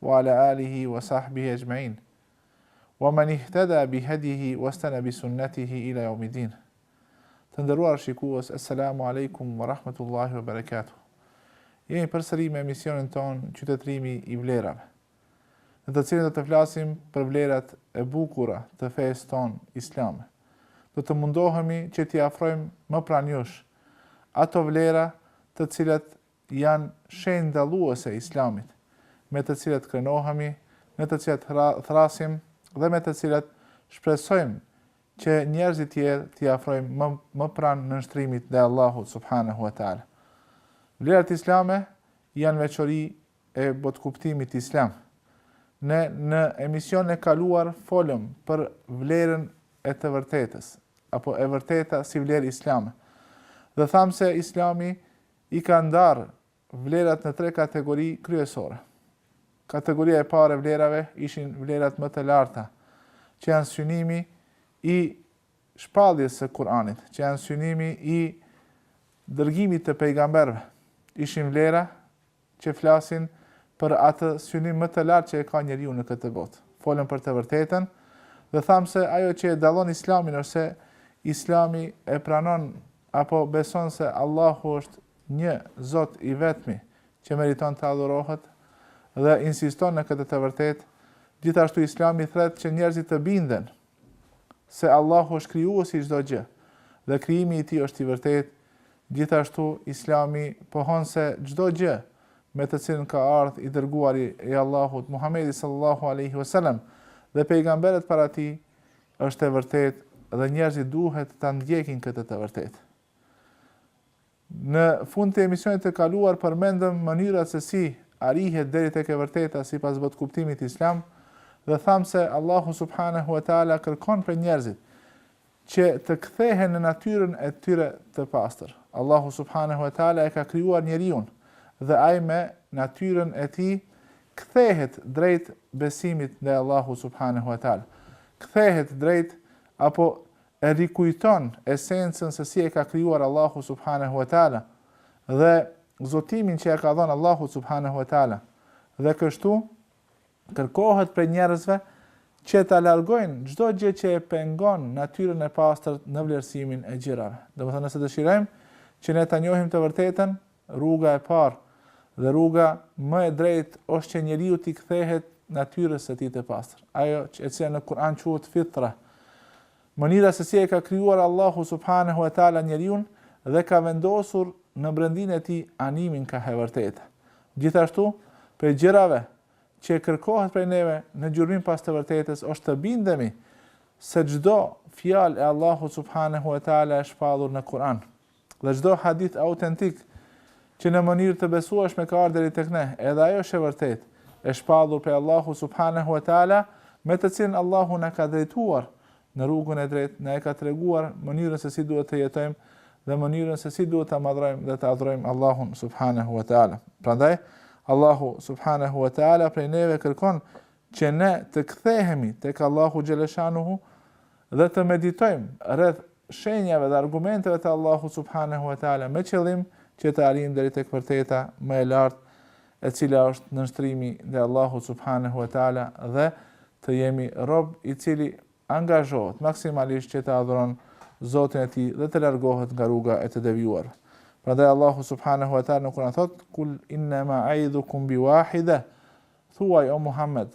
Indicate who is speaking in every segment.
Speaker 1: Wa ala alihi wa sahbihi ejmain. Wa men ihtada bi hedihi wa stana bi sunnatihi ila jawmi din. Të nderuar shikues, Esselamu Alejkum wa Rahmetullahi wa Berekatuh. Jemi përsëri me emisionin tonë Qytetërimi i vlerave, në të cilin do të flasim për vlerat e bukura të fesë tonë islame. Do të mundohemi që t'i afrojmë më pranë jush ato vlera të cilat janë shenjë dalluese e Islamit, me të cilat krenohemi, në të cilat thrasim dhe me të cilat shpresojmë që njerëzit tjerë t'i afrojmë më, më pranë nënshtrimit ndaj Allahut subhanahu wa taala. Vlerat islame janë veçori e botëkuptimit islam. Ne në emisionin e kaluar folëm për vlerën e të vërtetës, apo e vërteta si vlerë islame. Dhe thamë se islami I ka ndarë vlerat në tre kategori kryesore. Kategoria e parë e vlerave ishin vlerat më të larta, që janë synimi i shpalljes së Kur'anit, që janë synimi i dërgimit të pejgamberëve. Ishin vlera që flasin për atë synim më të lartë që e ka njeriu në këtë botë. Folëm për të vërtetën dhe thamë se ajo që e dallon Islamin është se Islami e pranon Apo beson se Allahu është një Zot i vetmi që meriton të adhurohet dhe insiston në këtë të vërtetë, gjithashtu Islami thret që njerëzit të binden se Allahu është krijuesi i çdo gjëje dhe krijimi i tij është i vërtetë, gjithashtu Islami pohon se çdo gjë me të cilën ka ardhë i dërguari i Allahut Muhamedi sallallahu alejhi wasallam dhe pejgamberët para tij Është e vërtetë dhe njerëzit duhet ta ndjekin këtë të vërtetë. Në fund të emisionit të kaluar përmendëm mënyrat se si arrihet deri tek e vërteta sipas botëkuptimit islam dhe thamë se Allahu subhanahu wa taala kërkon prej njerëzit që të kthehen në natyrën e tyre të pastër. Allahu subhanahu wa taala e ka krijuar njeriun dhe ai me natyrën e tij kthehet drejt besimit ndaj Allahu subhanehu e teala, kthehet drejt apo e rikujton esencën se si e ka krijuar Allahu subhanehu e teala dhe zotimin që ia ka dhënë Allahut subhanehu e teala. Dhe kështu kërkohet prej njerëzve që ta largojnë çdo gjë që e pengon natyrën e pastër në vlerësimin e gjërave. Domethënë nëse dëshirojmë që ne ta njohim të vërtetën, Rruga e parë dhe rruga më e drejtë është që njeriu t'i kthehet natyrës së tij të pastër, ajo e cila në Kur'an quhet fitra, mënyra se si e ka krijuar Allahu subhanehu ve teala njeriu dhe ka vendosur në brendinë e tij animin kah e vërteta. Gjithashtu, prej gjërave që kërkohet prej neve në gjurmim pas të vërtetës është të bindemi se çdo fjalë e Allahut subhanehu ve teala e shpallur në Kur'an. Dhe çdo hadith autentik, që në mënyrë të besueshme ka ardhur deri tek ne, edhe ajo është e vërtetë, e shpallur prej Allahut subhanehu ve teala, me të cilën Allahu na ka drejtuar në rrugën e drejtë, na e ka treguar mënyrën se si duhet të jetojmë dhe mënyrën se si duhet ta madhrojmë dhe ta adhurojmë Allahun subhanehu ve teala. Prandaj Allahu subhanehu ve teala prej neve kërkon që ne të kthehemi tek Allahu xheleshanuhu dhe të meditojmë rreth shenjave dhe argumenteve të Allahut subhanehu ve teala me qëllim që të arrijmë deri tek vërteta më e lartë e cila është nënshtrimi ndaj Allahut subhanehu ve teala dhe të jemi rob i cili angazhohet maksimalisht që të adhuron Zotin e tij dhe të largohet nga rruga e devijuar. Prandaj Allahu subhanahu wa taala na thot kul innema eidhukum bi wahida Thuaj, o Muhammed,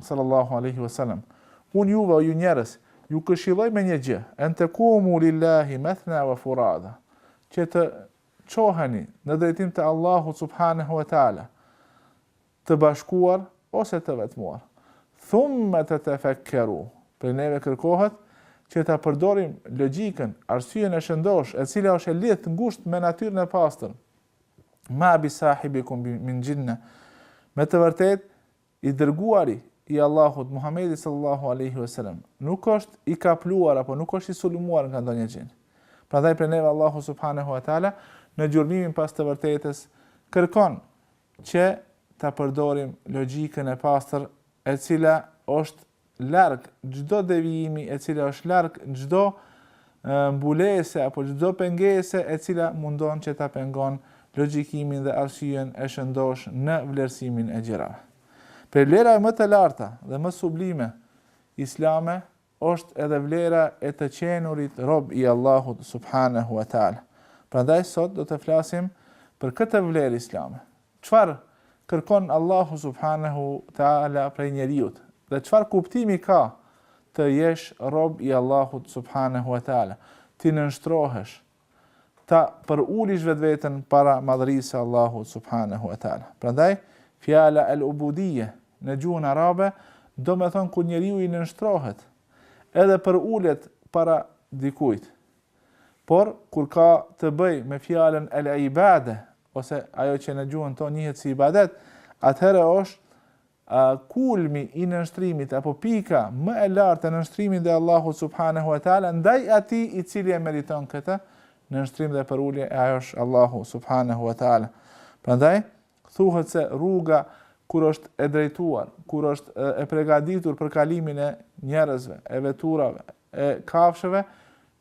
Speaker 1: sallallahu alejhi ve selem, Unë juve, o ju njerëz, ju këshilloj me një gjë, en tekumu lillahi methna ve furada, që të çoheni në drejtim të Allahut subhanehu ve teala, të bashkuar ose të vetmuar. Thumme tetefekkeru, prej neve kërkohet që ta përdorim logjikën, arsyen e shëndoshë, e cila është e lidhtë ngushtë me natyrën e pastër, ma bi sahibikum min xhinne. Me të vërtetë, i dërguari i Allahut Muhamedi sallallahu alaihi wasallam nuk është i kapluar apo nuk është i sulmuar nga ndonjë xhin. Prandaj prej neve Allahu subhanahu wa taala në gjurmimin pas të vërtetës kërkon që ta përdorim logjikën e pastër e cila është larg çdo devijimi e cila është larg çdo mbulese apo çdo pengese e cila mundon që ta pengon logjikimin dhe arsyen e shëndoshë në vlerësimin e gjërave. Prej vlerave më të larta dhe më sublime islame është edhe vlera e të qenurit rob i Allahut subhanehu wa taala. Prandaj sot do të flasim për këtë vlerë islame, Çfarë kërkon Allahu subhanehu teala prej njeriut dhe çfarë kuptimi ka të jesh rob i Allahut subhanehu ve teala, t'i nënshtrohesh, ta përulish vetveten para madhërisë së Allahut subhanehu ve teala. Prandaj, fjala el ubudije në gjuhën arabe domethënë kur njeriu i nënshtrohet edhe përulet para dikujt, Por, kur ka të bëjë me fjalën el-ibade, ose ajo që në gjuhën tonë njihet si ibadet, atëherë është kulmi i nënshtrimit apo pika më e lartë e nënshtrimit ndaj Allahut subhanehu ve teala, ndaj atij i cili e meriton këtë nënshtrim dhe përulje e ai është Allahu subhanehu ve teala. Prandaj thuhet se rruga kur është e drejtuar, kur është e përgatitur për kalimin e njerëzve, e veturave, e kafshëve,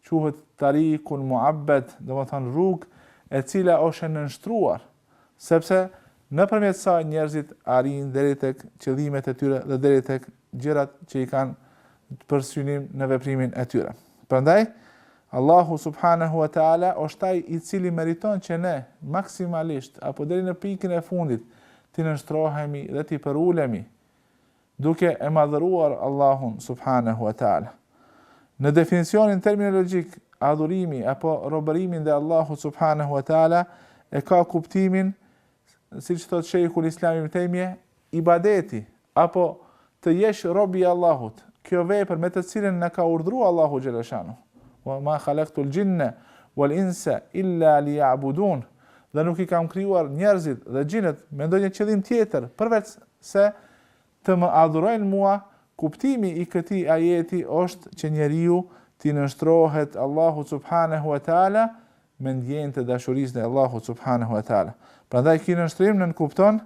Speaker 1: quhet Tariqun Mu'abbad, domethënë rrugë e cila është e nënshtruar, sepse nëpërmjet saj njerëzit arrijnë deri tek qëllimet e tyre dhe deri tek gjërat që i kanë për synim në veprimin e tyre. Prandaj, Allahu subhanahu wa ta'ala është ai i cili meriton që ne maksimalisht apo deri në pikën e fundit t'i nënshtrohemi dhe t'i përulemi Duke e madhëruar Allahun subhanehu wa ta'ala. Në definicionin terminologjik, adhurimi apo robërimi ndaj Allahut subhanehu wa ta'ala e ka kuptimin, siç thotë Shejhul Islam Ibn Taymije, ibadeti apo të jesh rob i Allahut, kjo vepër me të cilën na ka urdhëruar Allahu xhaleshanu. Wa ma khalaqtul jinna wal insa illa liya'budun. Dhe nuk i kam krijuar njerëzit dhe xhinët me ndonjë qëllim tjetër përveç se Të më adhurojnë mua, kuptimi i këtij ajeti është që njeriu t'i nënshtrohet Allahut subhanehu ve teala me ndjenjë të dashurisë ndaj Allahut subhanehu ve teala. Prandaj ky nënshtrim nënkupton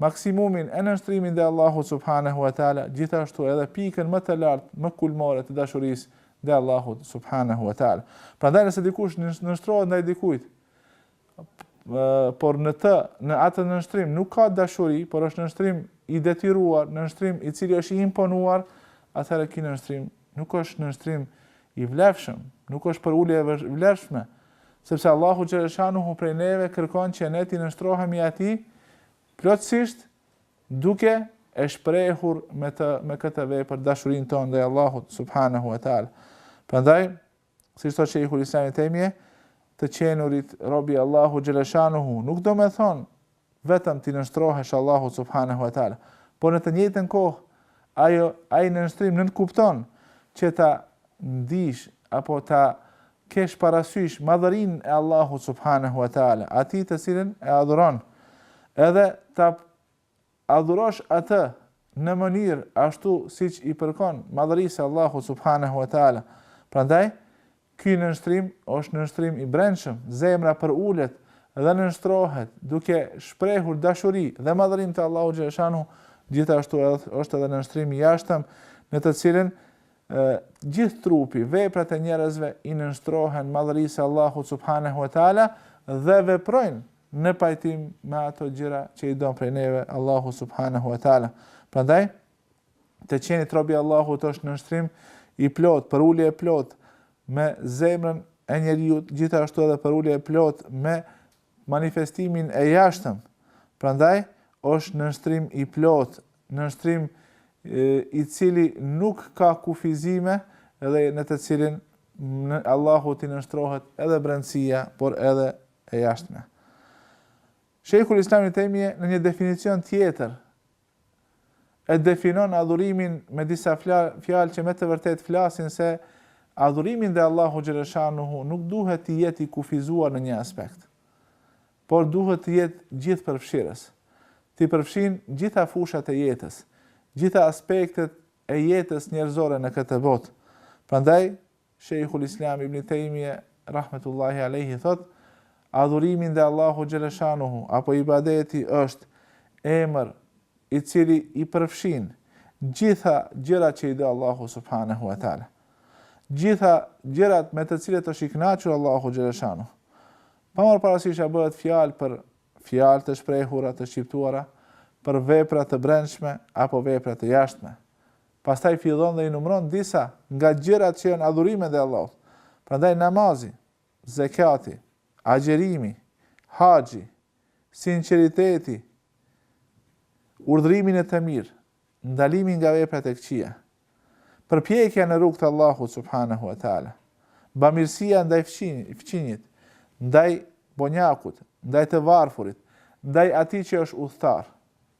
Speaker 1: maksimumin e nënshtrimit ndaj Allahut subhanehu ve teala, gjithashtu edhe pikën më të lartë, më kulmore të dashurisë ndaj Allahut subhanehu ve teala. Prandaj nëse dikush nënshtrohet ndaj dikujt por në të, në atë nënshtrim nuk ka dashuri, por është nënshtrim i detyruar, nënshtrim i cili është i imponuar, atëherë ky nënshtrim nuk është nënshtrim i vlefshëm, nuk është përulje e vlefshme, sepse Allahu xheleshanuhu prej neve kërkon që ne t'i nënshtrohemi atij plotësisht duke e shprehur me, të, me këtë vepër dashurinë tonë ndaj Allahut subhanehu ve teala. Prandaj, Siç thotë Shejhul Islam Ibn Tejmije, Të qenurit rob i Allahu xheleshanuhu nuk do me thonë vetëm t'i nënshtrohesh Allahut subhanehu ve teala, por në të njëjtën kohë ajo ai nënshtrim nënkupton që ta ndish apo ta kesh parasysh madhërinë e Allahut subhanehu ve teala, Atij të Cilin e adhuron, edhe ta adhurosh Atë në mënyrë ashtu siç i përkon madhërisë së Allahut subhanehu ve teala. Prandaj, ky nënshtrim është nënshtrim i brendshëm, zemra përulet dhe nënshtrohet duke shprehur dashuri dhe madhërim të Allahut xhelle shanuhu, gjithashtu është edhe nënshtrim i jashtëm në të cilin gjithë trupi, veprat e njerëzve i nënshtrohen madhërisë së Allahut subhanehu ve teala dhe veprojnë në pajtim me ato gjëra që i don prej neve Allahu subhanahu wa taala. Prandaj të qenit rob i Allahut është nënshtrim i plot, përulje e plotë me zemrën e njeriut, gjithashtu edhe përulje e plotë me manifestimin e jashtëm. Prandaj është nënshtrim i plotë, nënshtrim i cili nuk ka kufizime dhe në të cilin Allahut i nënshtrohet edhe brendësia, por edhe e jashtmja. Shejhul Islam Ibn Tejmije në një definicion tjetër e definon adhurimin me disa fjalë që me të vërtetë flasin se adhurimi ndaj Allahut xhelle shanuhu nuk duhet të jetë i kufizuar në një aspekt, por duhet të jetë gjithëpërfshirës, t'i përfshijë gjitha fushat e jetës, gjitha aspektet e jetës njerëzore në këtë botë. Prandaj Shejhul Islam Ibni Tejmije, rahmetullahi alejhi, thotë, Adhurimi ndaj Allahut xhelle shanuhu, apo ibadeti është emër i cili i përfshin gjitha gjërat që i do Allahu subhanehu ve teala. Gjitha gjërat me të cilat është i kënaqur Allahu xhelle shanuhu. Pa marrë parasysh a bëhet fjalë për fjalë të shprehura, të shqiptuara, për vepra të brendshme apo vepra të jashtme. Pastaj fillon dhe i numëron disa nga gjërat që janë adhurime ndaj Allahut. Prandaj namazi, zekati, agjërimi, haxhi, sinqeriteti, urdhërimi në të mirë, ndalimi nga veprat e këqija, përpjekja në rrugë të Allahut subhanahu wa taala, bamirësia ndaj fqinjit, ndaj bonjakut, ndaj të varfurit, ndaj atij që është udhëtar,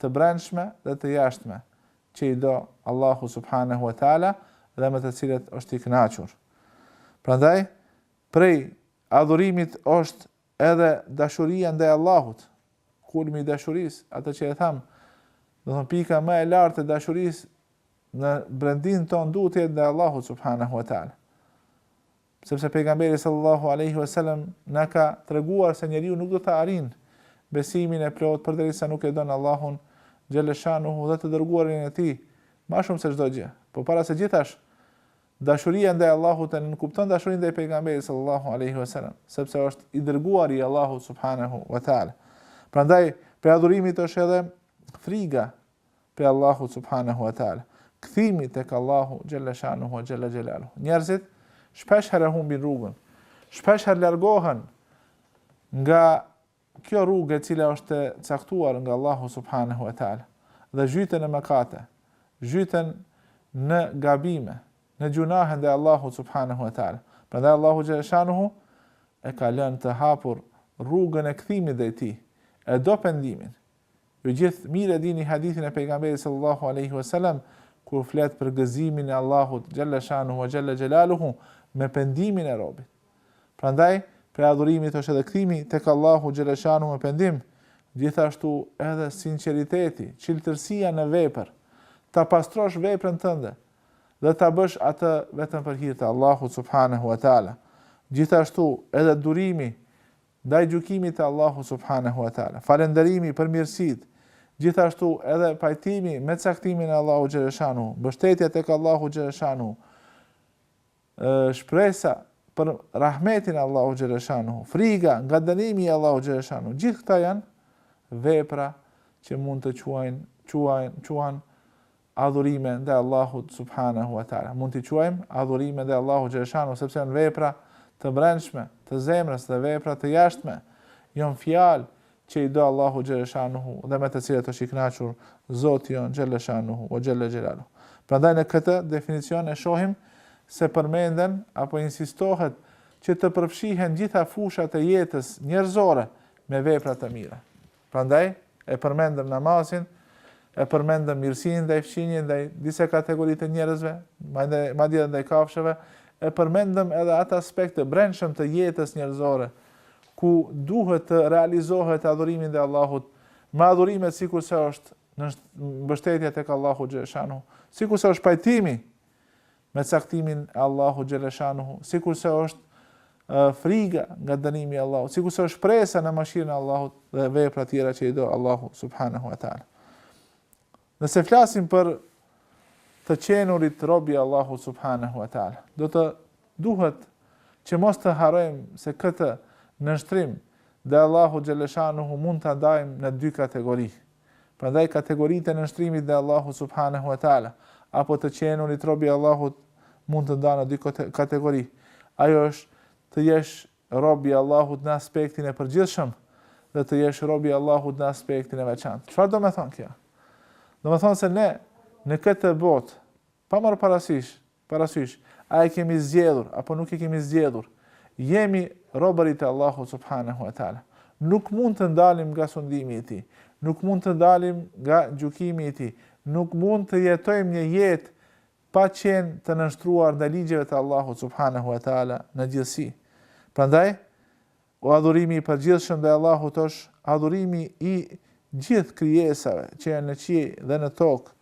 Speaker 1: të brendshme dhe të jashtme, që i do Allahu subhanehu ve teala dhe me të cilat është i kënaqur. Prandaj, prej adhurimit është edhe dashuria ndaj Allahut, kulmi i dashurisë, atë që e thamë, do të thotë pika më e lartë e dashurisë në brendinë tonë duhet të jetë ndaj Allahut subhanahu wa taala. Sepse Pejgamberi sallallahu alejhi ve selem na ka treguar se njeriu nuk do të arrijë besimin e plotë përderisa nuk e don Allahun xhelle shanuhu dhe të dërguarin e Tij ma shumë se çdo gjë. Po para së gjithash, dashuria ndaj Allahut nënkupton dashurinë ndaj Pejgamberit sallallahu alejhi ve selem, sepse është i dërguari i Allahut subhanehu ve teala. Prandaj, prej adhurimit është edhe friga, prej Allahut subhanehu ve teala, kthimi tek Allahu xhelle shanuhu ve xhelle xhelaluhu. Njerëzit shpesh herë e humbin rrugën, shpesh herë largohen nga kjo rrugë e cila është e caktuar nga Allahu subhanehu ve teala dhe zhyten në mëkate, zhyten në gabime, në gjunahe ndaj Allahut subhanehu ve teala. Prandaj Allahu xhelle shanuhu e ka lënë të hapur rrugën e kthimit drejt tij, e do pendimin. Ju gjithë mirë e dini hadithin e pejgamberit sallallahu alaihi wasallam kur flet për gëzimin e Allahut xhalla shanu wa xhalla xhelaluhu me pendimin e robit. Prandaj, prej adhurimit është edhe kthimi tek Allahu xhalla shanu me pendim, gjithashtu edhe sinqeriteti, çiltërsia në vepër, ta pastrosh veprën tënde dhe ta bësh atë vetëm për hir të Allahut subhanahu wa taala. Gjithashtu edhe durimi ndaj gjykimit të Allahut subhanehu ue teala. Falënderimi për mirësitë, gjithashtu edhe pajtimi me caktimin e Allahut xheleshanuhu, mbështetja tek Allahu xheleshanuhu, shpresa për rahmetin e Allahut xheleshanuhu, friga nga dënimi i Allahut xheleshanuhu, gjithë këta janë vepra që mund të quajnë adhurime ndaj Allahut subhanehu ve teala. Mund t'i quajmë adhurime ndaj Allahut xheleshanu sepse janë vepra të brendshme të zemrës dhe vepra të jashtme, janë fjalë që i do Allahu xheleshanuhu dhe me të cilat është i kënaqur Zoti jon xheleshanuhu ve xhelle xhelalu. Prandaj në këtë definicion e shohim se përmenden apo insistohet që të përfshihen gjitha fushat e jetës njerëzore me vepra të mira. Prandaj, e përmendëm namazin, e përmendëm mirësinë ndaj fqinjit, ndaj disa kategori të njerëzve, madje edhe ndaj kafshëve, e përmendëm edhe atë aspekt të brendshëm të jetës njerëzore, ku duhet të realizohet adhurimi ndaj Allahut, me adhurimet sikurse është mbështetja tek Allahu xheleshanuhu, sikurse është pajtimi me caktimin e Allahut xheleshanuhu, sikurse është friga nga dënimi i Allahut, sikurse është shpresa në mëshirën e Allahut dhe vepra të tjera që i do Allahu subhanahu wa taala. Nëse flasim për të qenurit rob i Allahut subhanahu wa taala. Do të duhet që mos të harrojmë se këtë nënshtrim ndaj Allahut xhaleshanuhu mund ta ndajmë në dy kategori. Prandaj kategoritë e nënshtrimit ndaj Allahut subhanehu ve teala, apo të qenurit rob i Allahut mund të ndahen në dy kategori. Ajo është të jesh rob i Allahut në aspektin e përgjithshëm dhe të jesh rob i Allahut në aspektin e veçantë. Çfarë do me thënë kjo? Do me thënë se ne në këtë botë, pa marrë parasysh parasysh, a e kemi zgjedhur apo nuk e kemi zgjedhur, jemi robërit e Allahut subhanehu ve teala. Nuk mund të dalim nga sundimi i tij, nuk mund të dalim nga gjykimi i tij, nuk mund të jetojmë një jetë pa qenë të nënshtruar ndaj ligjeve të Allahut subhanehu ve teala në gjithësi. Prandaj, O adhurimi i përgjithshëm ndaj Allahut është adhurimi i gjithë krijesave që janë në qiej dhe në tokë,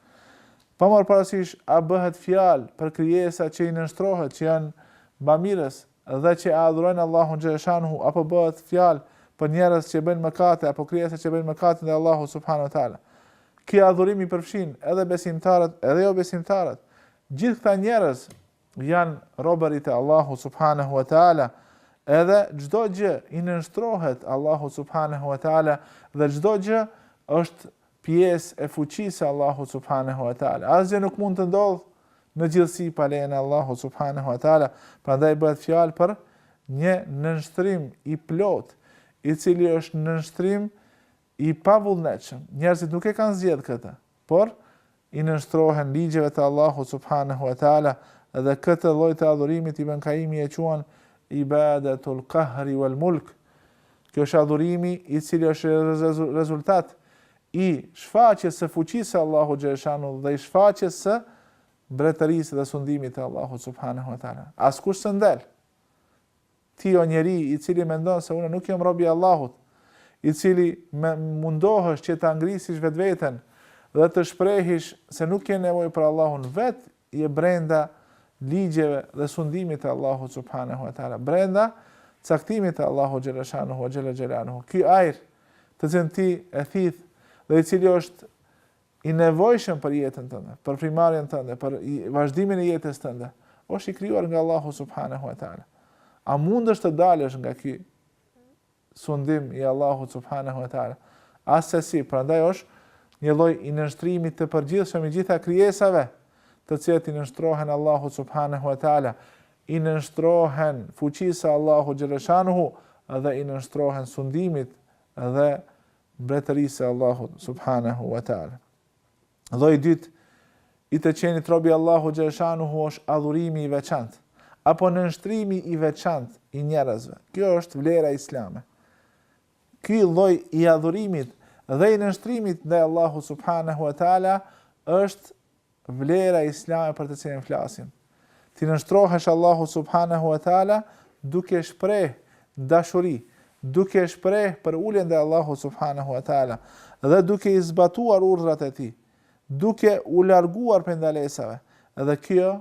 Speaker 1: pa marrë parasysh a bëhet fjalë për krijesa që i nënshtrohet, që janë bamirës dhe që e adhurojnë Allahun xhele shanuhu apo bëhet fjalë për njerëz që bëjnë mëkate apo krijesa që bëjnë mëkate ndaj Allahut subhanahu wa taala. Ky adhurim i përfshin edhe besimtarët edhe jobesimtarët. Gjithë këta njerëz janë robërit e Allahut subhanahu wa taala edhe çdo gjë i nënshtrohet Allahut subhanahu wa taala dhe çdo gjë është pjesë e fuqisë së Allahut subhanahu wa taala asgjë nuk mund të ndodhë në gjithësi pa lejen e Allahut subhanahu wa taala prandaj bëhet fjalë për një nënshtrim i plotë i cili është nënshtrim I pavullnetshëm. Njerëzit nuk e kanë zgjedhë këtë, por i nënshtrohen ligjeve të Allahut subhanehu ue teala dhe këtë lloj të adhurimit Ibën Kaimi e quan Ibadetul Kahri uel Mulk. Kjo është adhurimi i cili është rezultat i shfaqjes së fuqisë së Allahut xhele shanuhu dhe i shfaqjes së mbretërisë dhe sundimit të Allahut subhanehu ue teala. Askush s'del. Ti o njeri, i cili mendon se unë nuk jom rob i Allahut, i cili me mundohesh që ta ngrisësh vetveten dhe të shprehish se nuk ke nevojë për Allahun, vetë je brenda ligjeve dhe sundimit të Allahut subhanahu wa taala, brenda caktimit të Allahut xhele shanuhu, xhele xhelaluhu. Ky ajër të cilin ti e thith dhe i cili është i nevojshëm për jetën tënde, për frymëmarrjen tënde, për vazhdimin e jetës tënde, është i krijuar nga Allahu subhanahu wa taala. A mundesh të dalësh nga ky sundim i Allahu subhanahu wa taala? Asesi, prandaj është një lloj i nënshtrimi të përgjithshëm i gjitha krijesave, të cilat i nënshtrohen Allahu subhanahu wa taala, i nënshtrohen fuqisë së Allahu xhele shanuhu dhe i nënshtrohen sundimit dhe mbretërisë së Allahut subhanehu wa taala. Lloji i dytë i të qenit robi i Allahut xhaleshanuhu është adhurimi i veçantë apo nënshtrimi i veçantë i njerëzve. Kjo është vlera islame. Ky lloj i adhurimit dhe i nënshtrimit ndaj Allahut subhanehu wa taala është vlera islame për të cilin flasim. T'i nënshtrohesh Allahut subhanahu wa taala duke shpreh dashuri, duke shpreh përuljen ndaj Allahut subhanahu wa taala dhe duke i zbatuar urdhrat e tij, duke u larguar prej ndalesave. Dhe kjo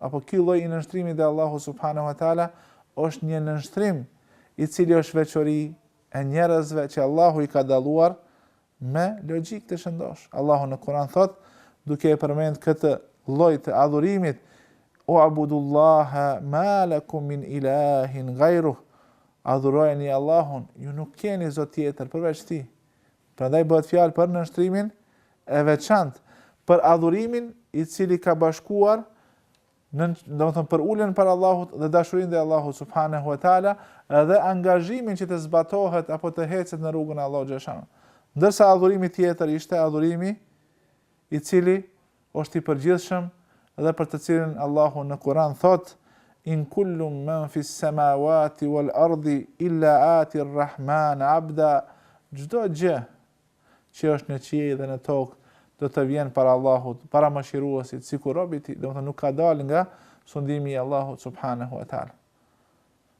Speaker 1: apo ky lloj i nënshtrimit ndaj Allahut subhanahu wa taala është një nënshtrim i cili është veçori e njerëzve që Allahu i ka dalluar me logjikë të shëndoshë. Allahu në Kur'an thot, duke e përmend këtë lloj të adhurimit, Ubudullaha ma lakum min ilahin ghayruh. Adhurojeni Allahun, ju nuk keni zot tjetër përveç tij. Prandaj bëhet fjalë për nënshtrimin e veçantë, për adhurimin i cili ka bashkuar në domethënë përuljen para Allahut dhe dashurinë ndaj Allahut subhanehu ve teala dhe angazhimin që të zbatohet apo të ecet në rrugën e Allahut xhaleshanuhu. Ndërsa adhurimi tjetër ishte adhurimi i cili është i përgjithshëm dhe për të cilin Allahu në Kur'an thot in kullu man fi samawati wal ardi illa ati rahman abda çdo gjë që është në qiej dhe në tokë, do të vjen para Allahut, para mëshiruesit, sikur robi i tij, domethënë nuk ka dalje nga sundimi i Allahut subhanahu wa taala.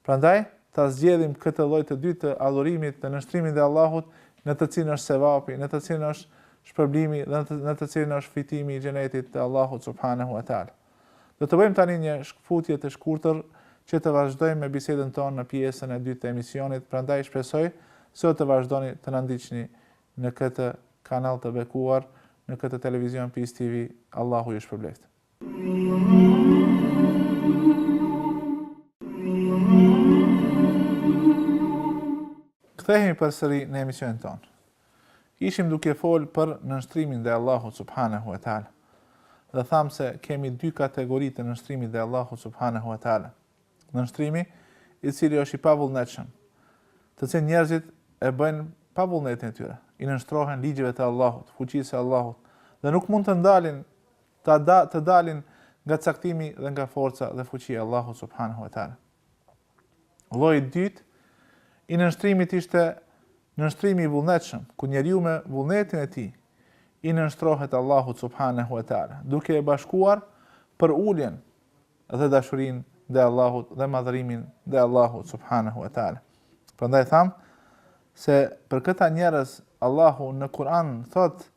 Speaker 1: Prandaj ta zgjedhim këtë lloj të dytë të adhurimit dhe nënshtrimit ndaj Allahut, në të cilin është sevapi, në të cilin është shpërblimi dhe në të cilin është fitimi i xhenetit të Allahut subhanahu wa taala. Do të bëjmë tani një shkëputje të shkurtër që të vazhdojmë me bisedën tonë në pjesën e dytë të emisionit, prandaj shpresoj se do të vazhdoni të na ndiqni në këtë kanal të bekuar, në këtë televizion Peace TV. Allahu ju shpërbleftë. Kthehemi përsëri në emisionin tonë. Ishim duke folë për nënshtrimin ndaj Allahut subhanehu ve teala. Dhe thamë se kemi dy kategori të nënshtrimit ndaj Allahut subhanehu ve teala. Nënshtrimi i cili është i pavullnetshëm, të cilin njerëzit e bëjnë pa vullnetin e tyre, i nënshtrohen ligjeve të Allahut, fuqisë së Allahut dhe nuk mund të ndalin të da, të dalin nga caktimi dhe nga forca dhe fuqia e Allahut subhanehu ve teala. Lloji i dytë i nënshtrimit ishte nënshtrimi i vullnetshëm, ku njeriu me vullnetin e tij i nënshtrohet Allahut subhanehu ve teala, duke e bashkuar përuljen dhe dashurinë ndaj Allahut dhe madhërimin ndaj Allahut subhanehu ve teala. Prandaj tham se për këta njerëz Allahu në Kur'an thotë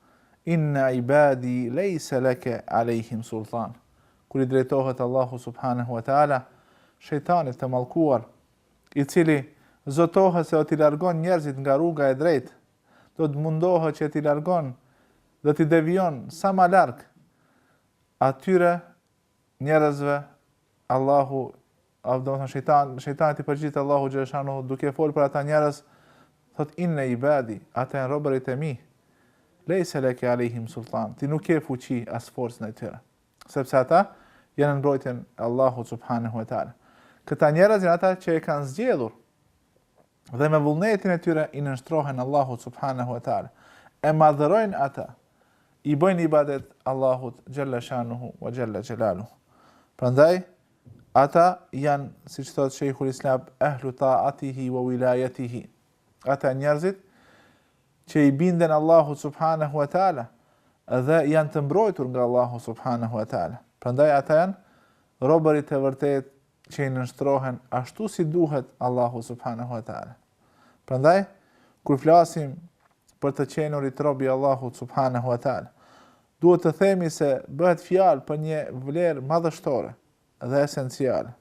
Speaker 1: inna ibadi laysa laka alejhim sultan. kur i drejtohet Allahu subhanehu wa ta'ala, shejtanit të mallkuar, i cili zotohet se do t'i largon njerëzit nga rruga e drejtë, do të mundohet që t'i largon, do t'i devion sa ma larg, atyre njerëzve, Allahu, domethënë shejtan, shejtanit i përgjigjet Allahu xhelle shanuhu, duke folë për ata njerëz, thotë inne ibadi, ata janë robërit e mi, lejse leke alejhim sultan, ti nuk ke fuqi as forcë ndaj tyre. sepse ata janë në mbrojtjen e Allahut subhanahu wa taala. Këta njerëz janë ata që e kanë zgjedhur dhe me vullnetin e tyre i nënshtrohen Allahut subhanahu wa taala. E madhërojnë ata, i bëjnë ibadet Allahut xhalla shanuhu wa xhalla xhalaluhu. Prandaj ata janë, siç thotë Sheikhul Islam, ahlu ta'atihi wa wilayatihi. Ata njerëzit që i binden Allahut subhanehu wa taala dhe janë të mbrojtur nga Allahu subhanehu wa taala. Prandaj ata janë robërit e vërtetë që i nënshtrohen ashtu si duhet Allahut subhanehu wa taala. Prandaj kur flasim për të qenurit rob i Allahut subhanehu wa taala, duhet të themi se bëhet fjalë për një vlerë madhështore, dhe esenciale,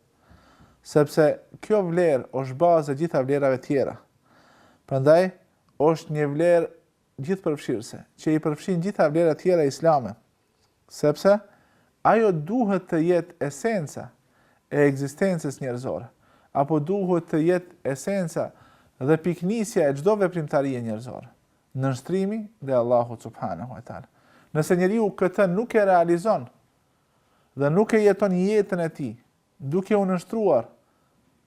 Speaker 1: sepse kjo vlerë është baza e gjitha vlerave tjera. Prandaj, është një vlerë gjithëpërfshirëse, që i përfshin gjitha vlerat tjera islame, sepse ajo duhet të jetë esenca e ekzistencës njerëzore, apo duhet të jetë esenca dhe pikënisja e çdo veprimtarie njerëzore, nënshtrimi ndaj Allahut subhanehu ve teala. Nëse njeriu këtë nuk e realizon, Dhe nuk e jeton jetën e tij, duke u nënshtruar,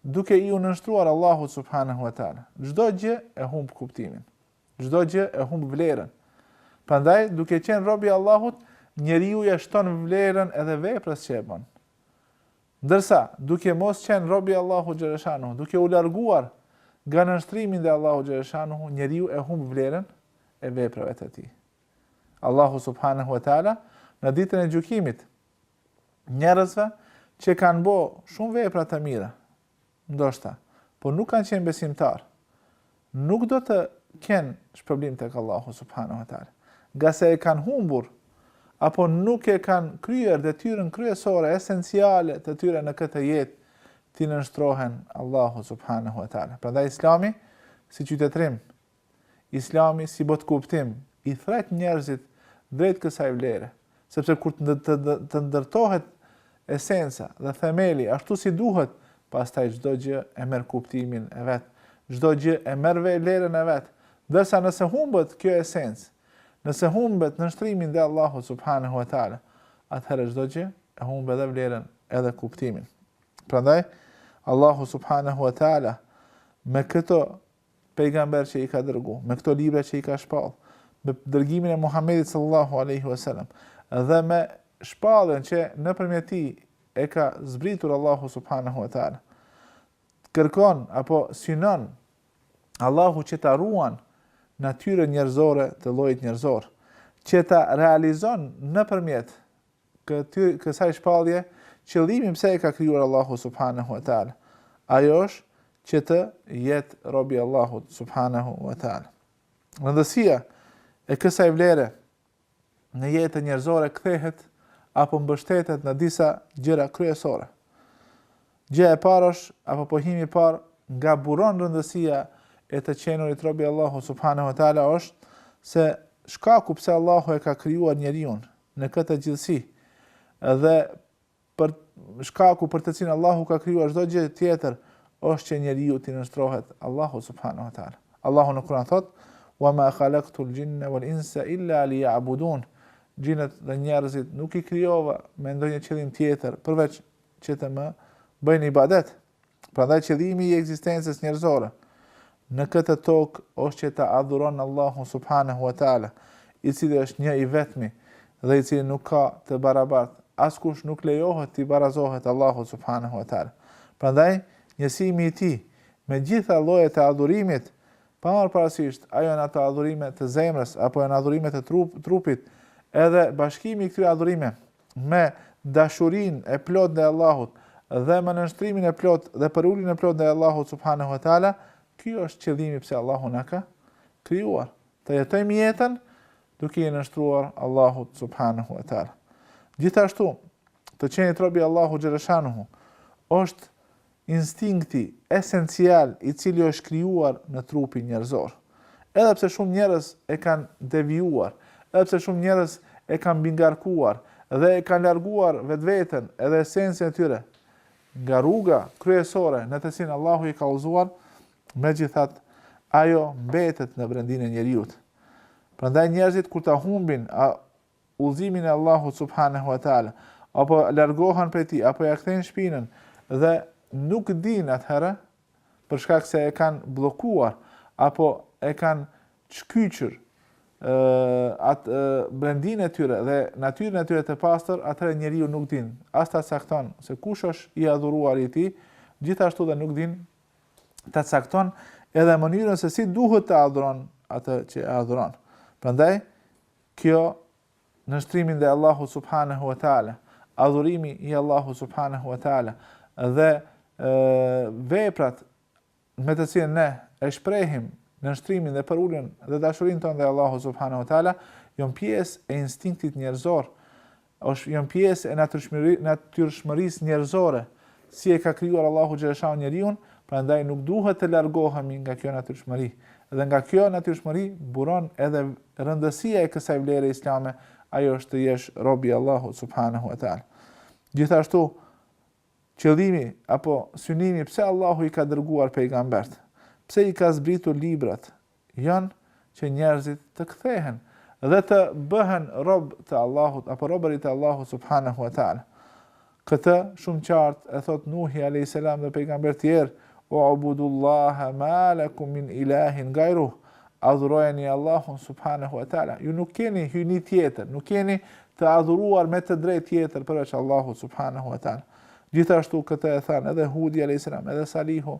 Speaker 1: duke iu nënshtruar Allahut subhanehu ve teala. Çdo gjë e humb kuptimin. Çdo gjë e humb vlerën. Prandaj, duke qenë rob i Allahut, njeriu ia shton vlerën edhe veprës që e bën. Ndërsa, duke mos qenë rob i Allahut xhelle shanuhu, duke u larguar nga nënshtrimi ndaj Allahut xhelle shanuhu, njeriu e humb vlerën e veprave të tij. Allahu subhanehu ve teala në ditën e gjykimit njerëzve që kanë bo shumë vepra të mira, ndoshta, por nuk kanë qenë besimtarë, nuk do të kenë shpërblim tek Allahu subhanehu ve teala. Ngase e kanë humbur, apo nuk e kanë kryer detyrën kryesore, esenciale të tyre në këtë jetë, t'i nënshtrohen Allahut subhanehu ve teala. Prandaj islami, si qytetërim, Islami si botëkuptim i thret njerëzit drejt kësaj vlere, sepse kur të ndërtohet esenca dhe themeli ashtu si duhet, pastaj çdo gjë e merr kuptimin e vet, çdo gjë e merr vlerën e vet, ndërsa nëse humbet kjo esencë, nëse humbet nënshtrimi ndaj Allahut subhanehu ve teala, atëherë çdo gjë e humb edhe vlerën edhe kuptimin. Prandaj, Allahu subhanehu ve teala me këto pejgamberë që i ka dërgu, me këto libra që i ka shpall, me dërgimin e Muhammedit sallallahu aleyhi wasallam, dhe me shpalljen që nëpërmjet tij e ka zbritur Allahu subhanahu wa ta'ala. Kërkon, apo synon, Allahu që ta ruan natyrën njerëzore të llojit njerëzor, që ta realizon nëpërmjet këtyre kësaj shpallje qëllimin pse e ka krijuar Allahu subhanahu wa taala. Ajo është që të jetë rob i Allahut subhanahu wa taala. Rëndësia e kësaj vlere në jetën njerëzore kthehet apo mbështetet në disa gjëra kryesore. Gjëja e parë është apo pohimi i parë nga buron rëndësia e të qenurit rob i Allahut subhanahu wa taala është se shkaku pse Allahu e ka krijuar njeriun në këtë gjithësi, dhe për shkaku për të cilin Allahu ka krijuar çdo gjë tjetër, është që njeriu t'i nënshtrohet Allahut subhanahu wa taala. Allahu në Kur'an thotë: "Wa ma khalaqtu al-jinna wal-insa illa liya'budun." Xhinët dhe njerëzit nuk i krijova me ndonjë qëllim tjetër përveç që të më bëjnë ibadet. Prandaj qëllimi i ekzistencës njerëzore në këtë tokë është që ta adhuron Allahun subhanehu ve teala, i cili është një i vetmi dhe i cili nuk ka të barabartë, askush nuk lejohet t'i barazohet Allahut subhanehu ve teala. Prandaj, njësimi i tij me gjitha llojet e adhurimit, pa marrë parasysh a janë ato adhurime të zemrës apo janë adhurime të trupit, edhe bashkimi i këtyre adhurime, me dashurinë e plotë ndaj Allahut dhe me nënshtrimin e plotë dhe përuljen e plotë ndaj Allahut subhanahu wa taala, ky është qëllimi pse Allahu na ka krijuar, ta jetojmë jetën duke i nënshtruar Allahut subhanahu wa taala. Gjithashtu, të qenit rob i Allahut xheleshanuhu është instinkti esencial i cili është krijuar në trupin njerëzor. Edhe pse shumë njerëz e kanë devijuar, edhe pse shumë njerëz e kanë mbingarkuar dhe e kanë larguar vetveten edhe esencën e tyre nga rruga kryesore në të cilën Allahu i ka udhëzuar, megjithatë ajo mbetet në brendinë e njeriut. Prandaj njerëzit kur ta humbin udhëzimin e Allahut subhanehu ve teala, apo largohen prej tij, apo ia kthejnë shpinën, dhe nuk dinë atëherë, për shkak se e kanë bllokuar, apo e kanë çkyçur, ë atë brendinë e tyre dhe natyrën e tyre të pastër, atëherë njeriu nuk din, as ta cakton se kush është i adhuruari i tij, gjithashtu dhe nuk din ta cakton edhe mënyrën se si duhet ta adhuron atë që e adhuron. Prandaj Kjo, nënshtrimi ndaj Allahut subhanehu ve teala, adhurimi i Allahut subhanehu ve teala dhe veprat me të cilën ne e shprehim nënshtrimin dhe përuljen dhe dashurinë tonë ndaj Allahut subhanehu ve teala, janë pjesë e instinktit njerëzor Është janë pjesë e natyrshmërisë njerëzore, si e ka krijuar Allahu xhaleshanu njeriun, prandaj nuk duhet të largohemi nga kjo natyrshmëri. Dhe nga kjo natyrshmëri buron edhe rëndësia e kësaj vlere islame, ajo është të jesh rob i Allahut subhanahu wa taala. Gjithashtu, qëllimi apo synimi pse Allahu i ka dërguar pejgambert, pse i ka zbritur librat, janë që njerëzit të kthehen dhe të bëhen rob të Allahut apo robërit e Allahut subhanahu wa taala. Këtë shumë qartë e thotë Nuhi alayhis salam dhe pejgamber të tjerë, o ubudullaha ma lakum min ilahin ghayruh. Adhurojeni Allahun subhanahu wa taala. Ju nuk keni hyjni tjetër, nuk keni të adhuruar me të drejtë tjetër përveç Allahut subhanahu wa taala. Gjithashtu këtë e thanë edhe Hudi alayhis salam, edhe Salihu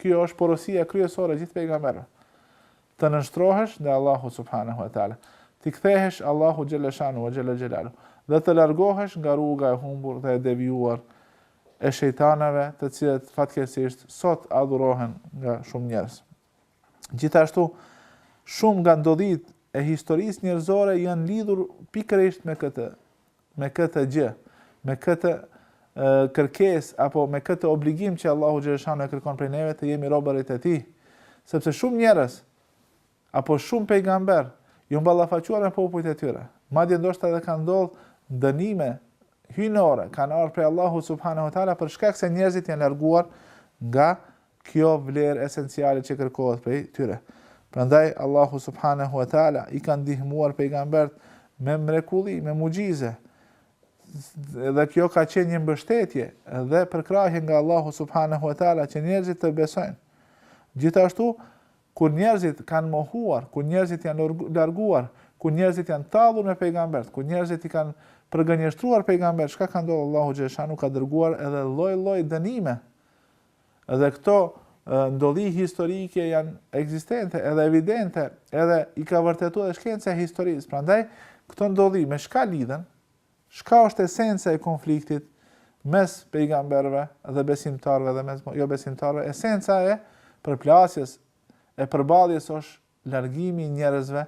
Speaker 1: Kjo është porosia kryesore e gjithë pejgamberëve. Të nënshtrohesh ndaj Allahut subhanehu ve teala. T'i kthehesh Allahut xhelle shanu ve xhelle xhelalu dhe të largohesh nga rruga e humbur dhe e devijuar e shejtanëve, të cilët fatkeqësisht sot adhurohen nga shumë njerëz. Gjithashtu, shumë nga ndodhitë e historisë njerëzore janë lidhur pikërisht me këtë me këtë gjë, me këtë kërkesë apo me këtë obligim që Allahu xhaleshanu e kërkon prej neve të jemi robërit e tij. Sepse shumë njerëz apo shumë pejgamber janë ballafaquar me popujt e tyre. Madje ndoshta edhe kanë ndodhur dënime hyjnore, kanë ardhur prej Allahu subhanahu wa taala për shkak se njerëzit janë larguar nga kjo vlerë esenciale që kërkohet prej tyre. Prandaj Allahu subhanahu wa taala i ka ndihmuar pejgambert me mrekulli, me mucize. Dhe kjo ka qenë një mbështetje dhe përkrahje nga Allahu subhanahu wa taala që njerëzit të besojnë. Gjithashtu, kur njerëzit kanë mohuar, kur njerëzit janë larguar, kur njerëzit janë tallur me pejgambert, kur njerëzit i kanë përgënjeshtruar pejgambert, çka ka ndodhur Allahu xhashanu ka dërguar edhe lloj-lloj dënime Edhe këto ndodhi historike janë ekzistente edhe evidente, edhe i ka vërtetuar edhe shkenca e historisë. Prandaj këto ndodhi me çka lidhen? Çka është esenca e konfliktit mes pejgamberëve dhe besimtarëve dhe mes jo besimtarëve? Esenca e përplasjes e përballjes është Largimi i njerëzve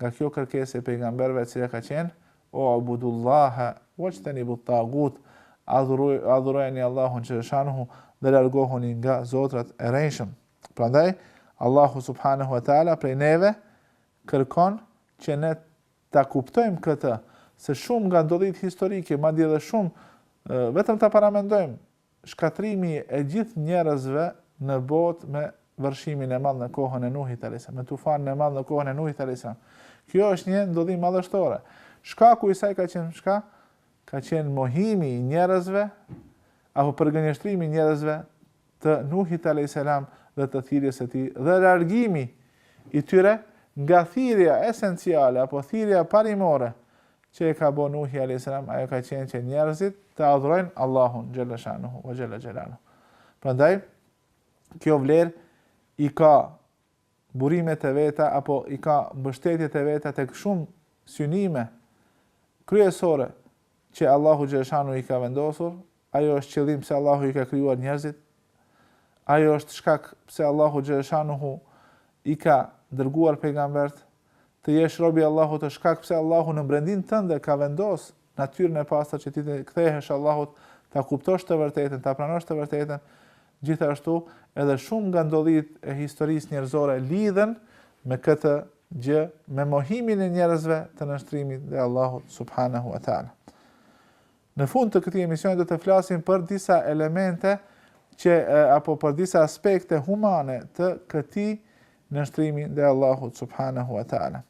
Speaker 1: nga kjo kërkesë e Pejgamberëve e cila ka qenë, O u'budu'l-Laha, wajtanibu't-taghutë, Adhurojeni Allahun xheleshanuhu dhe largohuni nga zotërat e rrejshëm. Prandaj, Allahu subhanehu ve teala prej neve kërkon që ne ta kuptojmë këtë, se shumë nga ndodhitë historike, madje edhe shumë, vetëm ta paramendojmë, shkatrimi i gjithë njerëzve në botë me vërshimin e madh në kohën e Nuhit alejselam, me tufanin e madh në kohën e Nuhit alejselam. Kjo është një ndodhi madhështore. Shkaku i saj ka qenë çka? Ka qenë mohimi i njerëzve apo përgënjeshtrimi i njerëzve të Nuhit alejselam dhe të thirrjes së tij dhe largimi i tyre nga thirrja esenciale apo thirrja parimore që e ka bo Nuhi a.s. ajo ka qenë që njerëzit të adhurojnë Allahun xhella shanuhu wa xhella xhelalu. Prandaj kjo vlerë i ka burimet e veta apo i ka mbështetjet e veta tek shumë synime kryesore që Allahu xhella shanu i ka vendosur Ajo është qëllim pse Allahu i ka krijuar njerëzit, ajo është shkak pse Allahu xhaleshanuhu i ka dërguar pejgambert, të jesh rob i Allahut është shkak pse Allahu në brendin tënde ka vendos natyrën e pastër që t'i kthehesh Allahut, ta kuptosh të vërtetën, ta pranosh të vërtetën. Gjithashtu, edhe shumë nga ndodhitë e historisë njerëzore lidhen me këtë gjë, me mohimin e njerëzve të nënshtrimit ndaj Allahut subhanahu wa taala. Në fund të këtij emisioni do të flasim për disa elemente që apo për disa aspekte humane të këtij nënshtrimi ndaj Allahut subhanahu wa taala.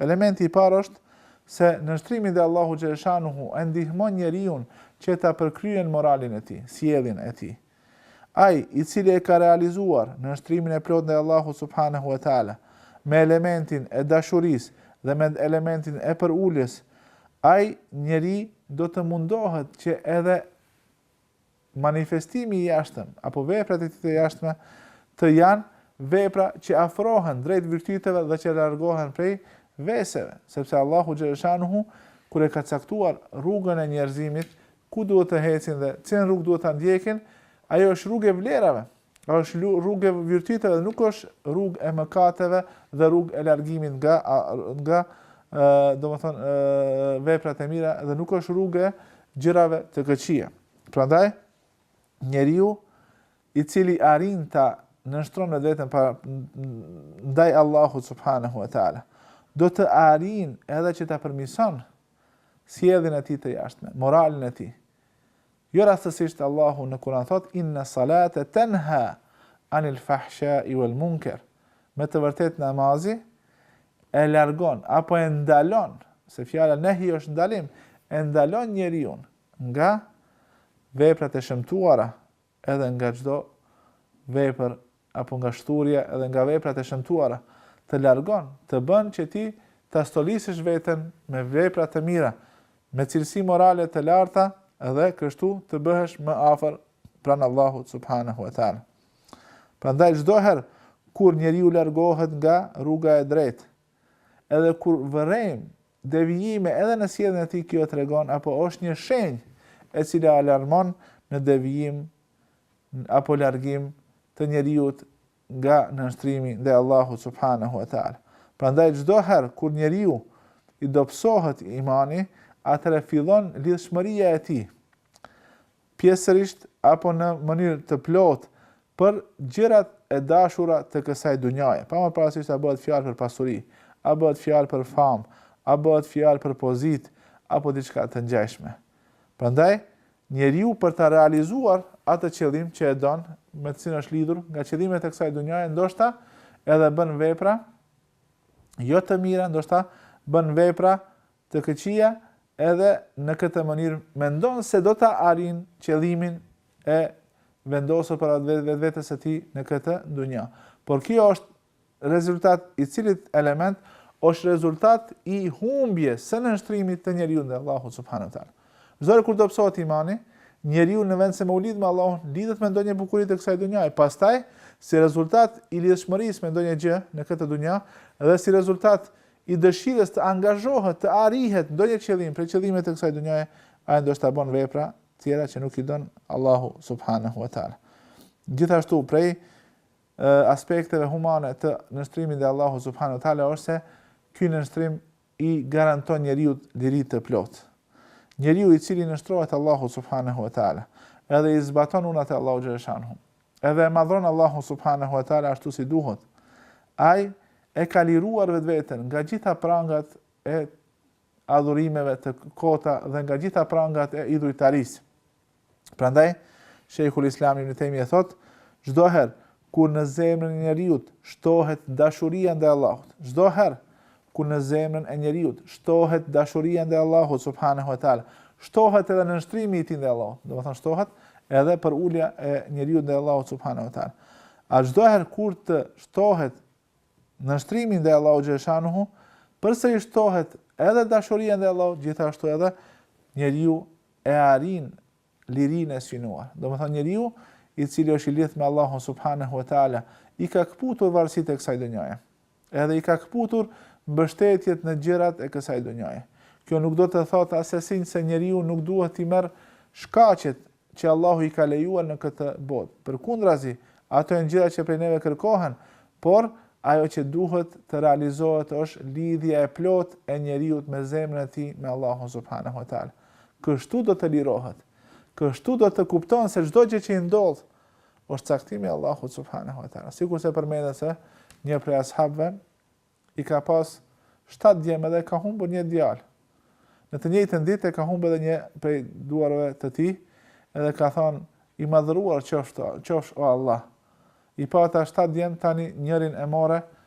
Speaker 1: Elementi i parë është se nënshtrimi ndaj Allahut xhaleshanuhu e ndihmon njeriun që ta përkryen moralin e tij, sjelljen e tij. Ai, i cili e ka realizuar, nënshtrimin e plotë ndaj Allahut subhanehu ve teala, me elementin e dashurisë dhe me elementin e përuljes, ai, njeri, do të mundohet që edhe manifestimi i jashtëm, apo veprat e tij të jashtme, të janë vepra që afrohen drejt virtyteve dhe që largohen prej veseve, sepse Allahu xhele shanuhu, kur e ka caktuar rrugën e njerëzimit, ku duhet të ecin dhe cilën rrugë duhet ta ndjekin, ajo është rrugë e vlerave, është rrugë e virtyteve dhe nuk është rrugë e mëkateve dhe rrugë e largimit nga nga domethënë veprat e mira dhe nuk është rrugë e gjërave të këqija. Prandaj njeriu i cili arrin ta nënshtron vetveten ndaj Allahut subhanahu wa taala do të arrin edhe që ta përmison sjelljen e tij të jashtme, moralin e tij. Jo rastësisht Allahu në Kur'an thotë inna salate tanha anil fahsha'i wal munkar. Me të vërtetë namazi e largon apo e ndalon, se fjala nehi është ndalim, e ndalon njeriun nga veprat e shëmtuara, edhe nga çdo vepër apo nga shthurja edhe nga veprat e shëmtuara, të largon, të bën që ti ta stolisësh veten me vepra të mira, me cilësi morale të larta dhe kështu të bëhesh më afër pranë Allahut subhanehu ve teala. Prandaj çdo herë kur njeriu largohet nga rruga e drejtë, Edhe kur vërejmë devijime edhe në sjelljen e tij kjo tregon apo është një shenjë e cila alarmon në devijim apo largim të njeriut nga nënshtrimi ndaj Allahut subhanehu ve teala. Prandaj çdo herë kur njeriut i dobësohet imani, atëherë fillon lidhshmëria e tij pjesërisht apo në mënyrë të plotë, për gjërat e dashura të kësaj dunjaje, pa marrë parasysh a bëhet fjalë për pasuri, a bëhet fjalë për famë, a bëhet fjalë për pozitë apo diçka të ngjashme. Prandaj, njeriu për ta realizuar atë qëllim që e don, me të cilin është lidhur, nga qëllimet e kësaj dunjaje, ndoshta edhe bën vepra jo të mira, ndoshta bën vepra Të këqija edhe në këtë mënyrë mendon se do ta arrin qëllimin e vendosur para vetvetes së tij në këtë dunja. Por kjo është rezultat i cilit element është rezultat i humbjes së nënshtrimit të njeriut ndaj Allahut subhanahu wa taala. Domethënë kur dobësohet imani, njeriu në vend se me u lidh me Allahun, lidhet me ndonjë bukuri të kësaj dunjaje. Pastaj, si rezultat i lidhshmërisë me ndonjë gjë në këtë dunja dhe si rezultat i dëshirës të angazhohet, të arrihet ndonjë qëllim prej qëllimeve të kësaj dunjaje, ai ndoshta bën vepra tjera që nuk i don Allahu subhanahu wa taala. Gjithashtu prej aspekteve humane të nënshtrimit te Allahu subhanahu wa taala është se ky nënshtrim i garanton njeriut liri të plotë. Njeriu i cili i nënshtrohet Allahut subhanahu wa taala, edhe i zbaton urdhnat e Allahut xheleshanuhu. Edhe e madhron Allahun subhanehu ve teala ashtu si duhet. Ai e ka liruar vetveten nga gjitha prangat e adhurimeve të kota dhe nga gjitha prangat e idhujtarisë. Prandaj Sheikhul Islam Ibn Tejmije thotë, çdo herë kur në zemrën e njeriut shtohet dashuria ndaj Allahut, çdo herë Kur në zemrën e njeriut shtohet dashuria ndaj Allahut subhanehu ve teala, shtohet edhe nënshtrimi i tij ndaj Allahut, domethënë shtohet edhe përulja e njeriut ndaj Allahut subhanehu ve teala. A çdo herë kur të shtohet nënshtrimi ndaj Allahut xheleshanuhu, përsëri shtohet edhe dashuria ndaj Allahut, gjithashtu edhe njeriu e arrin lirinë e synuar. Domethënë njeriu, i cili është i lidhur me Allahun subhanahu wa ta'ala, i ka këputur varësitë e kësaj dunjaje. Edhe i ka këputur mbështetjet në gjërat e kësaj dunjaje. Kjo nuk do të thotë assesi se njeriu nuk duhet t'i merr shkaqet që Allahu i ka lejuar në këtë botë. Përkundrazi, ato janë gjëra që prej neve kërkohen, por ajo që duhet të realizohet është lidhja e plotë e njeriut me zemrën e tij me Allahun subhanehu ve teala. Kështu do të lirohet. Kështu do të kupton se çdo gjë që i ndodh, është caktimi i Allahut subhanahu wa ta'ala. Sikurse përmendet se një prej ashabve i ka pas 7 djem edhe ka humbur një djalë. Në të njëjtën ditë e ka humbur edhe një prej duarve të tij edhe ka thonë i madhëruar qofsh, qofsh o Allah. I pata 7 djem tani njërin e more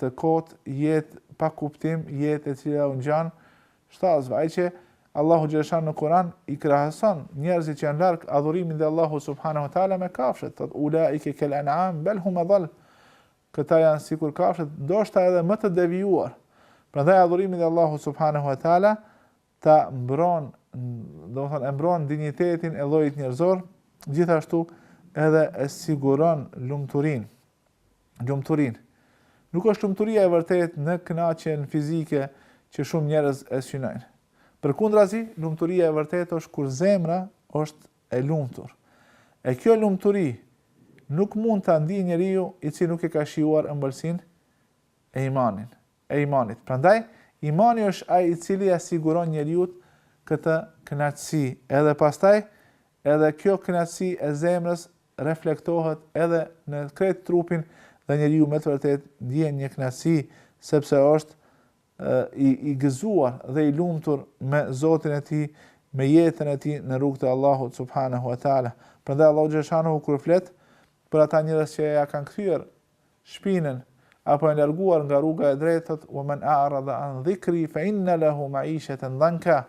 Speaker 1: të kotë jetë pa kuptim jetë e cila u ngjan shtazve ajo që Allahu xheleshanuhu në Kur'an i krahason njerëzit që janë larg adhurimit të Allahut subhanahu teala me kafshët thotë ulaike kel an'am bel hum adall këta janë sikur kafshët ndoshta edhe më të devijuar prandaj adhurimi te Allahu subhanahu teala ta mbron, domethënë e mbron dinjitetin e llojit njerëzor, gjithashtu edhe e siguron lumturinë. Lumturinë. Nuk është lumturia e vërtetë në kënaqjen fizike që shumë njerëz e synojnë. Përkundrazi, lumturia e vërtetë është kur zemra është e lumtur. E kjo lumturi nuk mund ta ndijë njeriu i cili nuk e ka shijuar ëmbëlsinë e imanit. e imanit. Prandaj, imani është ai i cili ia siguron njeriut këtë kënaqësi, edhe pastaj edhe kjo kënaqësi e zemrës reflektohet edhe në krejt trupin dhe njeriu me të vërtetë ndjen një kënaqësi sepse është i i gëzuar dhe i lumtur me Zotin e tij, me jetën e tij në rrugë të Allahut subhanahu wa taala. Prandaj Allahu xheleshanuhu kur flet për ata njerëz që ja kanë kthyer shpinën, apo janë larguar nga rruga e drejtë, thotë, "Wa men a'rada an dhikri fa inna lehu ma'isheten dhanka",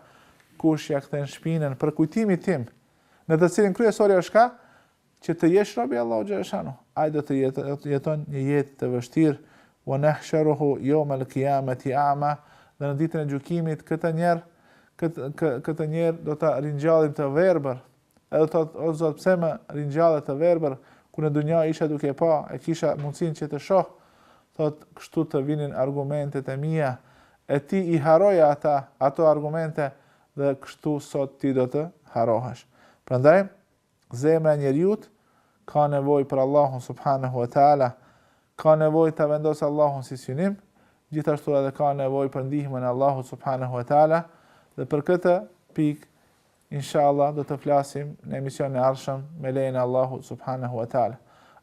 Speaker 1: Kush ia kthen shpinën përkujtimit tim, në të cilin kryesori është ka, që të jesh rob i Allahut xheleshanuhu, ai do të jeton një jetë të vështirë, "Wa nahshuruhu yawm al-qiyamati a'ma", dhe në ditën e gjykimit këtë njer këtë këtë njer do ta ringjallim të verbër. Edhe thotë, o Zot, pse më ringjalle të verbër, kur në dunja isha duke pa, e kisha mundësinë që të shoh? Thotë, kështu të vinin argumentet e mia, e ti i harroje ata, ato argumente, dhe kështu sot ti do të harrohesh. Prandaj, zemra e njeriut ka nevojë për Allahun subhanahu wa taala, ka nevojë ta vendosë Allahun si synim, gjithashtu edhe ka nevojë për ndihmën e Allahut subhanahu wa taala dhe për këtë pikë Inshallah do të flasim në emisionin e ardhshëm me lejen e Allahut subhanehu ve teala.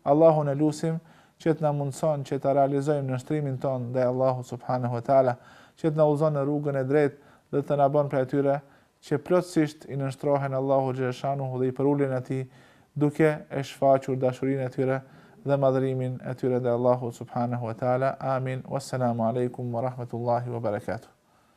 Speaker 1: Allahun e lusim që të na mundëson që ta realizojmë nënshtrimin tonë ndaj Allahut subhanehu ve teala, që të na udhëzon në rrugën e drejtë dhe të na bën prej atyre që plotësisht i nënshtrohen Allahut xheleshanuhu dhe i përulen Atij duke e shfaqur dashurinë e tyre dhe madhërimin e tyre ndaj Allahut subhanehu ve teala. Amin. Wesselamu alejkum wa rahmetullahi wa berekatuh.